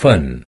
fun.